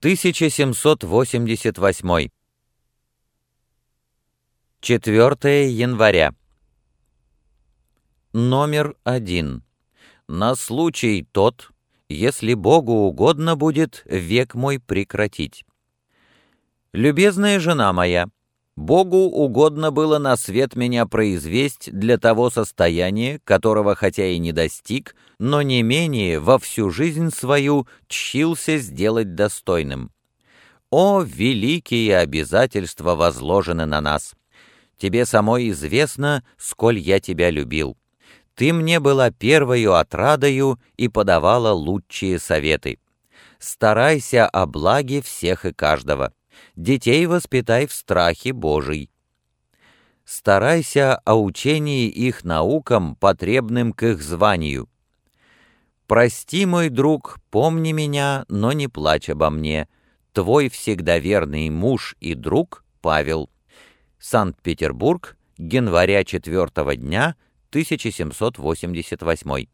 1788. 4 января. Номер один. На случай тот, если Богу угодно будет век мой прекратить. Любезная жена моя, Богу угодно было на свет меня произвесть для того состояния, которого хотя и не достиг, но не менее во всю жизнь свою чщился сделать достойным. О, великие обязательства возложены на нас! Тебе самой известно, сколь я тебя любил. Ты мне была первою отрадою и подавала лучшие советы. Старайся о благе всех и каждого детей воспитай в страхе Божий. Старайся о учении их наукам, потребным к их званию. Прости, мой друг, помни меня, но не плачь обо мне. Твой всегда верный муж и друг Павел. Санкт-Петербург, января 4 дня 1788.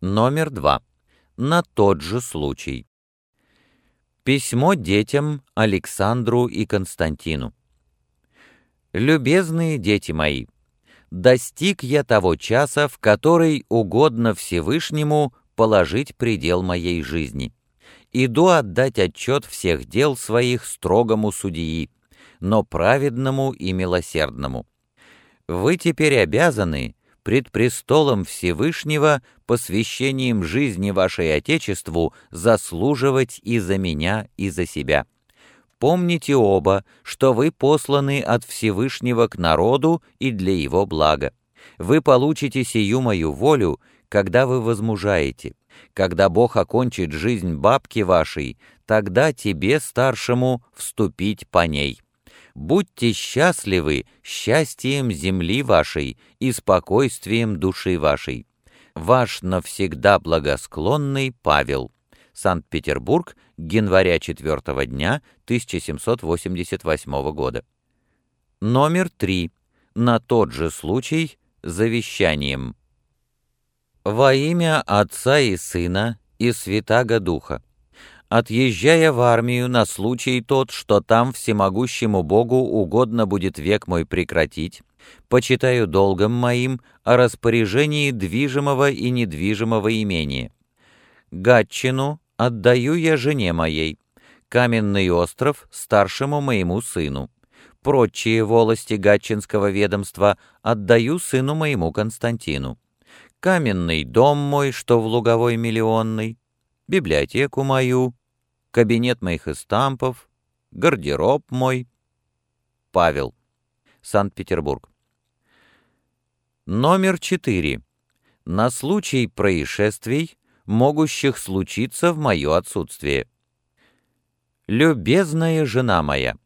Номер два. На тот же случай. Письмо детям Александру и Константину. «Любезные дети мои, достиг я того часа, в который угодно Всевышнему положить предел моей жизни. Иду отдать отчет всех дел своих строгому судьи, но праведному и милосердному. Вы теперь обязаны пред престолом Всевышнего посвящением жизни вашей Отечеству заслуживать и за меня, и за себя. Помните оба, что вы посланы от Всевышнего к народу и для его блага. Вы получите сию мою волю, когда вы возмужаете. Когда Бог окончит жизнь бабки вашей, тогда тебе, старшему, вступить по ней» будьте счастливы счастьем земли вашей и спокойствием души вашей. Ваш навсегда благосклонный Павел. Санкт-Петербург, января 4 дня 1788 года. Номер 3. На тот же случай завещанием. Во имя Отца и Сына и Святаго Духа отъезжая в армию на случай тот, что там всемогущему Богу угодно будет век мой прекратить, почитаю долгом моим о распоряжении движимого и недвижимого имения. Гатчину отдаю я жене моей, каменный остров старшему моему сыну. Прочие волости Гатчинского ведомства отдаю сыну моему Константину. Каменный дом мой, что в Луговой миллионный, библиотеку мою, кабинет моих эстампов, гардероб мой. Павел. Санкт-Петербург. Номер 4. На случай происшествий, могущих случиться в мое отсутствие. Любезная жена моя,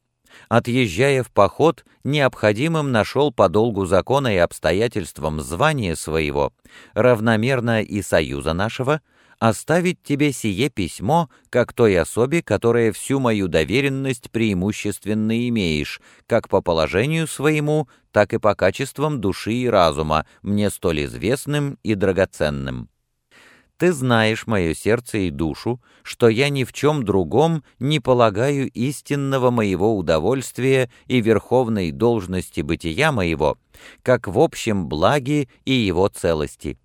отъезжая в поход, необходимым нашел по долгу закона и обстоятельствам звания своего, равномерно и союза нашего, оставить тебе сие письмо, как той особе, которая всю мою доверенность преимущественно имеешь, как по положению своему, так и по качествам души и разума, мне столь известным и драгоценным. Ты знаешь мое сердце и душу, что я ни в чем другом не полагаю истинного моего удовольствия и верховной должности бытия моего, как в общем благе и его целости»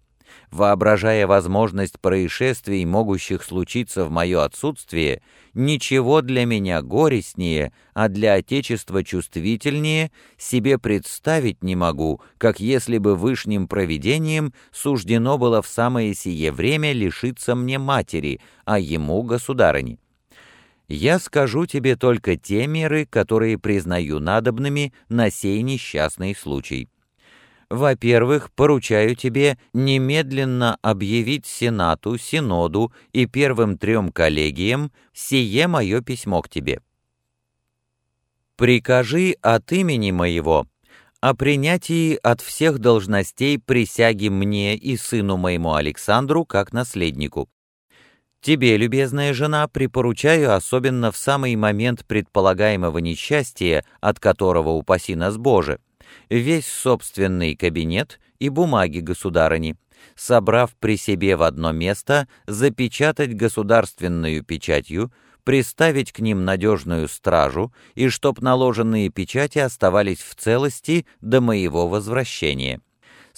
воображая возможность происшествий, могущих случиться в мое отсутствие, ничего для меня горестнее, а для Отечества чувствительнее себе представить не могу, как если бы вышним провидением суждено было в самое сие время лишиться мне матери, а ему государыни. Я скажу тебе только те меры, которые признаю надобными на сей несчастный случай. Во-первых, поручаю тебе немедленно объявить Сенату, Синоду и первым трем коллегиям сие мое письмо к тебе. Прикажи от имени моего о принятии от всех должностей присяги мне и сыну моему Александру как наследнику. Тебе, любезная жена, припоручаю особенно в самый момент предполагаемого несчастья, от которого упаси нас Боже, весь собственный кабинет и бумаги государыни, собрав при себе в одно место, запечатать государственную печатью, приставить к ним надежную стражу, и чтоб наложенные печати оставались в целости до моего возвращения.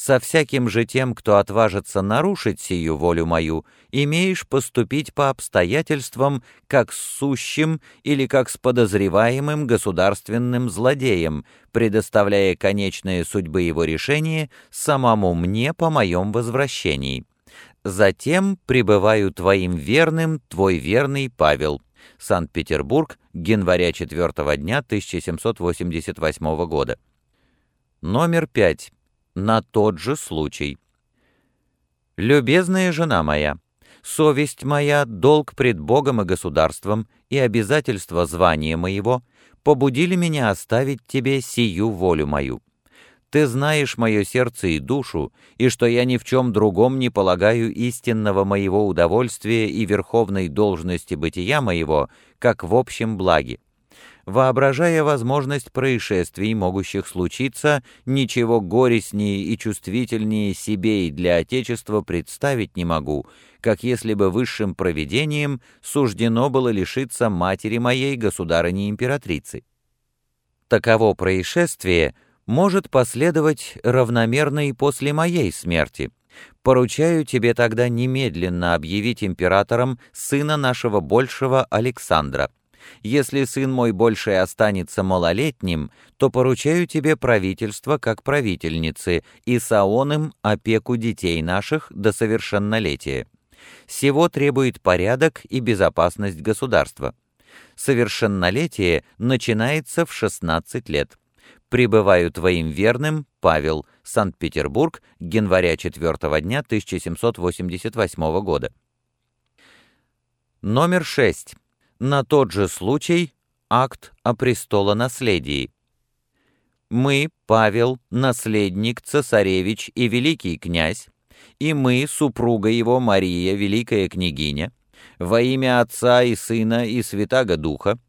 Со всяким же тем, кто отважится нарушить сию волю мою, имеешь поступить по обстоятельствам, как с сущим или как с подозреваемым государственным злодеем, предоставляя конечные судьбы его решения самому мне по моем возвращении. Затем пребываю твоим верным, твой верный Павел. Санкт-Петербург, января 4 дня 1788 года. Номер 5. На тот же случай. «Любезная жена моя, совесть моя, долг пред Богом и государством и обязательство звания моего побудили меня оставить тебе сию волю мою. Ты знаешь мое сердце и душу, и что я ни в чем другом не полагаю истинного моего удовольствия и верховной должности бытия моего, как в общем благе. Воображая возможность происшествий, могущих случиться, ничего горестнее и чувствительнее себе и для Отечества представить не могу, как если бы высшим провидением суждено было лишиться матери моей, государыни-императрицы. Таково происшествие — может последовать равномерно и после моей смерти. Поручаю тебе тогда немедленно объявить императором сына нашего большего Александра. Если сын мой больше останется малолетним, то поручаю тебе правительство как правительницы и саоным опеку детей наших до совершеннолетия. Сего требует порядок и безопасность государства. Совершеннолетие начинается в 16 лет. Пребываю твоим верным, Павел, Санкт-Петербург, января 4 дня 1788 года. Номер 6. На тот же случай акт о престолонаследии. Мы, Павел, наследник, цесаревич и великий князь, и мы, супруга его Мария, великая княгиня, во имя Отца и Сына и Святаго Духа,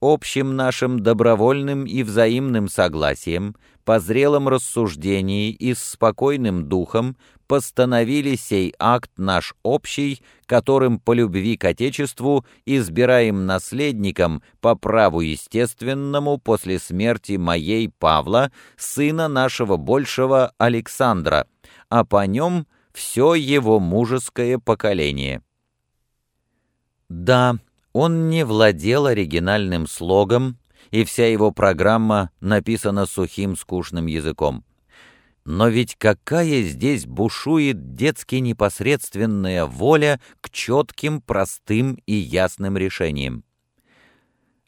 общим нашим добровольным и взаимным согласием, по зрелом рассуждении и с спокойным духом постановили сей акт наш общий, которым по любви к Отечеству избираем наследником по праву естественному после смерти моей Павла, сына нашего большего Александра, а по нем все его мужеское поколение. Да, он не владел оригинальным слогом, и вся его программа написана сухим скучным языком. Но ведь какая здесь бушует детски непосредственная воля к четким, простым и ясным решениям.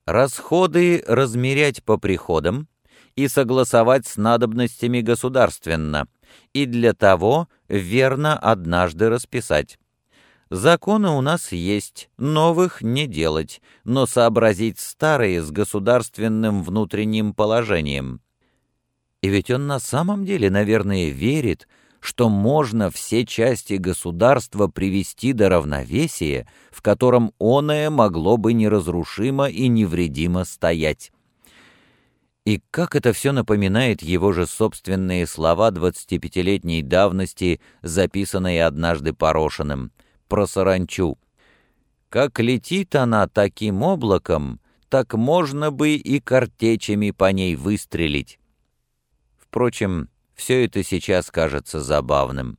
Расходы размерять по приходам и согласовать с надобностями государственно, и для того верно однажды расписать. Законы у нас есть, новых не делать, но сообразить старые с государственным внутренним положением. И ведь он на самом деле, наверное, верит, что можно все части государства привести до равновесия, в котором оное могло бы неразрушимо и невредимо стоять. И как это все напоминает его же собственные слова 25-летней давности, записанные однажды Порошиным — про саранчу. Как летит она таким облаком, так можно бы и картечами по ней выстрелить. Впрочем, все это сейчас кажется забавным,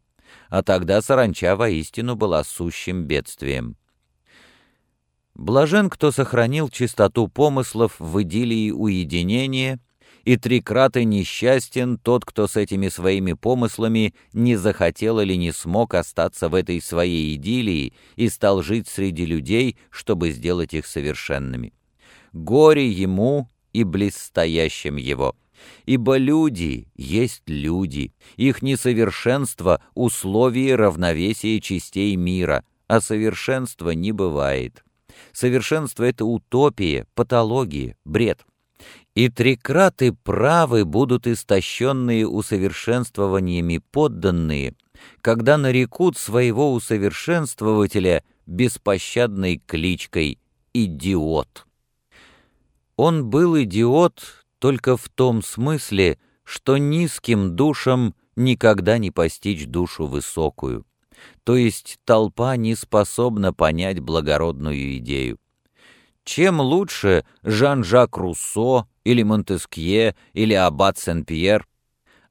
а тогда саранча воистину была сущим бедствием. Блажен, кто сохранил чистоту помыслов в идиллии уединения и трикраты несчастен тот, кто с этими своими помыслами не захотел или не смог остаться в этой своей идиллии и стал жить среди людей, чтобы сделать их совершенными. Горе ему и близстоящим его. Ибо люди есть люди, их несовершенство — условие равновесия частей мира, а совершенства не бывает. Совершенство — это утопия, патология, бред и трикраты правы будут истощенные усовершенствованиями подданные, когда нарекут своего усовершенствователя беспощадной кличкой «идиот». Он был идиот только в том смысле, что низким душам никогда не постичь душу высокую, то есть толпа не способна понять благородную идею. Чем лучше Жан-Жак Руссо или Монтескье или Аббат Сен-Пьер?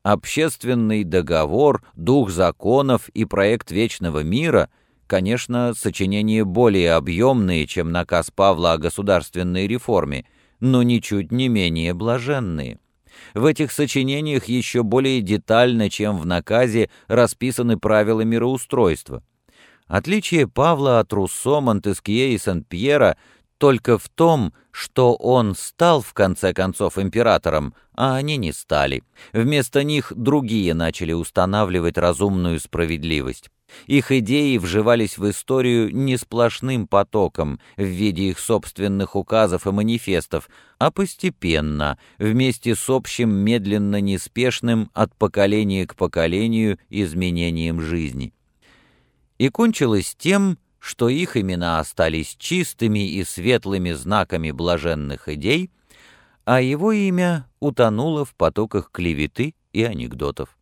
Общественный договор, дух законов и проект вечного мира — Конечно, сочинения более объемные, чем наказ Павла о государственной реформе, но ничуть не менее блаженные. В этих сочинениях еще более детально, чем в наказе, расписаны правила мироустройства. Отличие Павла от Руссо, Монтескье и Сен-Пьера только в том, что он стал в конце концов императором, а они не стали. Вместо них другие начали устанавливать разумную справедливость. Их идеи вживались в историю не сплошным потоком в виде их собственных указов и манифестов, а постепенно, вместе с общим медленно-неспешным от поколения к поколению изменением жизни. И кончилось тем, что их имена остались чистыми и светлыми знаками блаженных идей, а его имя утонуло в потоках клеветы и анекдотов.